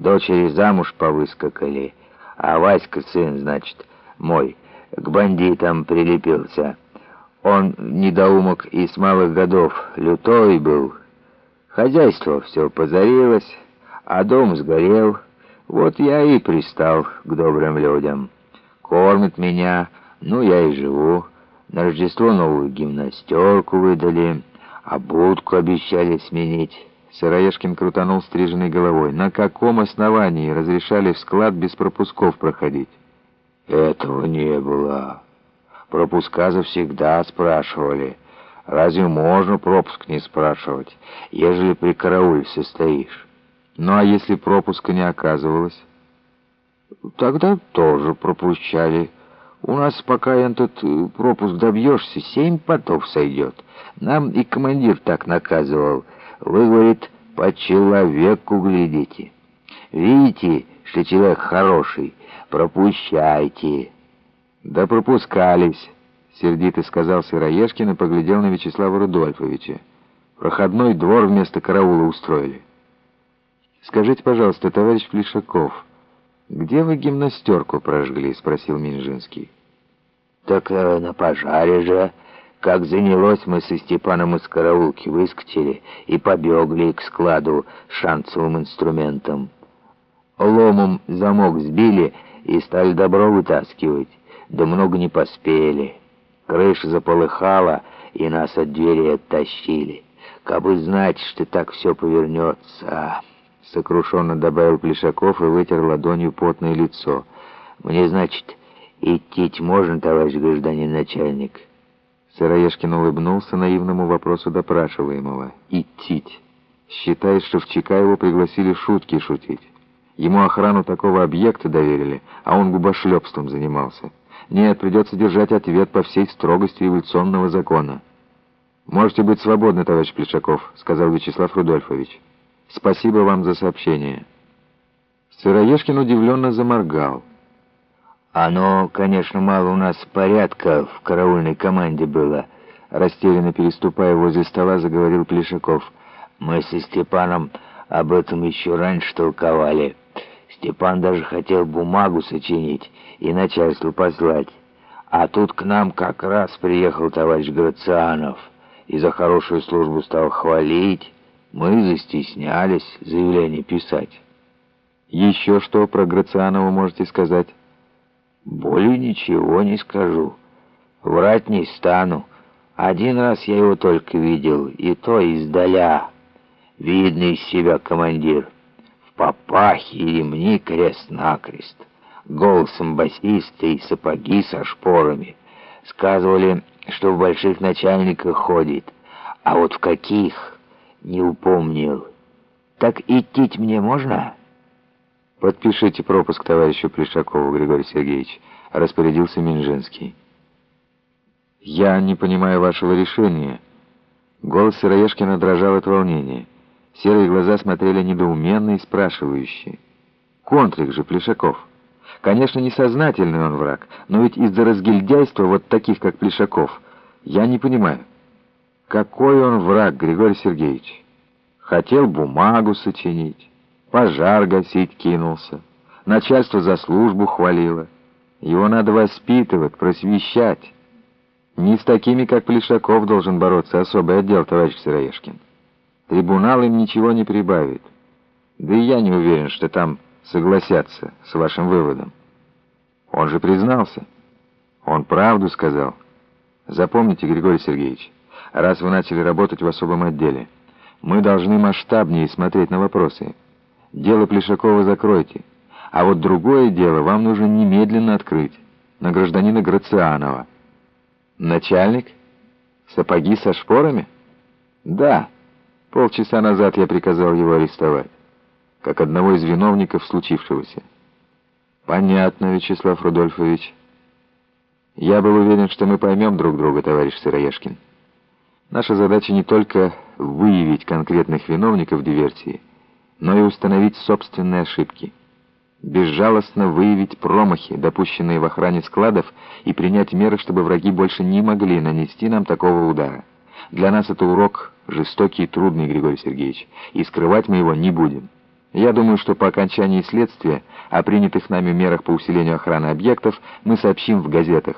Дочери замуж повыскакали, а Васька, сын, значит, мой, к бандитам прилепился. Он недоумок и с малых годов лютой был. Хозяйство все позарилось, а дом сгорел. Вот я и пристал к добрым людям. Кормят меня, ну я и живу. На Рождество новую гимнастерку выдали, а будку обещали сменить. Сыроежкин крутанул стриженной головой. На каком основании разрешали в склад без пропусков проходить? Этого не было. Пропуска завсегда спрашивали. Разве можно пропуск не спрашивать, ежели при карауле состоишь? Ну а если пропуска не оказывалось? Тогда тоже пропущали. У нас пока этот э, пропуск добьешься, семь потов сойдет. Нам и командир так наказывал. Вы, говорит, по человеку глядите. Видите, что человек хороший, пропущайте. Да пропускались, сердито сказал Сыроежкин и поглядел на Вячеслава Рудольфовича. Проходной двор вместо караула устроили. Скажите, пожалуйста, товарищ Плешаков, где вы гимнастерку прожгли? спросил Минжинский. Так э, на пожаре же. Как занялось, мы со Степаном из караулки выскочили и побегли к складу шансовым инструментом. Ломом замок сбили и стали добро вытаскивать да много не поспели. Крыша заполыхала, и нас от двери оттащили. Кабы знать, что так все повернется...» Сокрушенно добавил Плешаков и вытер ладонью потное лицо. «Мне, значит, идти можно, товарищ гражданин начальник?» Сыроежкин улыбнулся наивному вопросу допрашиваемого. «Идти. Считает, что в ЧК его пригласили шутки шутить. Ему охрану такого объекта доверили, а он губошлепством занимался». Нет, придется держать ответ по всей строгости эволюционного закона. «Можете быть свободны, товарищ Плешаков», — сказал Вячеслав Рудольфович. «Спасибо вам за сообщение». Сыроежкин удивленно заморгал. «Оно, конечно, мало у нас порядка в караульной команде было», — растерянно переступая возле стола, заговорил Плешаков. «Мы со Степаном об этом еще раньше толковали». Степан даже хотел бумагу сочинить и начальству послать. А тут к нам как раз приехал товарищ Грацианов и за хорошую службу стал хвалить. Мы застеснялись заявление писать. Еще что про Грацианова можете сказать? Более ничего не скажу. Врать не стану. Один раз я его только видел, и то издаля. Видный из себя командир папахи и ремни крест-накрест, голосом басиста и сапоги со шпорами. Сказывали, что в больших начальниках ходит, а вот в каких не упомнил. Так идти мне можно? Подпишите пропуск товарищу Плешакову, Григорий Сергеевич, распорядился Минжинский. Я не понимаю вашего решения. Голос Сыроежкина дрожал от волнения. Серые глаза смотрели недоуменно и спрашивающе. Контрик же Плешаков. Конечно, несознательный он враг, но ведь из-за разгильдяйства вот таких, как Плешаков, я не понимаю. Какой он враг, Григорий Сергеевич? Хотел бумагу сочинить, пожар гасить кинулся, начальство за службу хвалило. Его надо воспитывать, просвещать. Не с такими, как Плешаков, должен бороться особый отдел, товарищ Сыроежкин. Трибунал им ничего не прибавит. Да и я не уверен, что там согласятся с вашим выводом. Он же признался. Он правду сказал. Запомните, Григорий Сергеевич, раз вы начали работать в особом отделе, мы должны масштабнее смотреть на вопросы. Дело Плешакова закройте, а вот другое дело вам нужно немедленно открыть, на гражданина Грацианова. Начальник? Сапоги со шпорами? Да. Полчаса назад я приказал его арестовать, как одного из виновников случившегося. Понятно, Вячеслав Рудольфович. Я был уверен, что мы поймем друг друга, товарищ Сыроежкин. Наша задача не только выявить конкретных виновников диверсии, но и установить собственные ошибки. Безжалостно выявить промахи, допущенные в охране складов, и принять меры, чтобы враги больше не могли нанести нам такого удара. Для нас это урок жестокий и трудный, Григорий Сергеевич, и скрывать мы его не будем. Я думаю, что по окончании следствия о принятых нами мерах по усилению охраны объектов мы сообщим в газетах.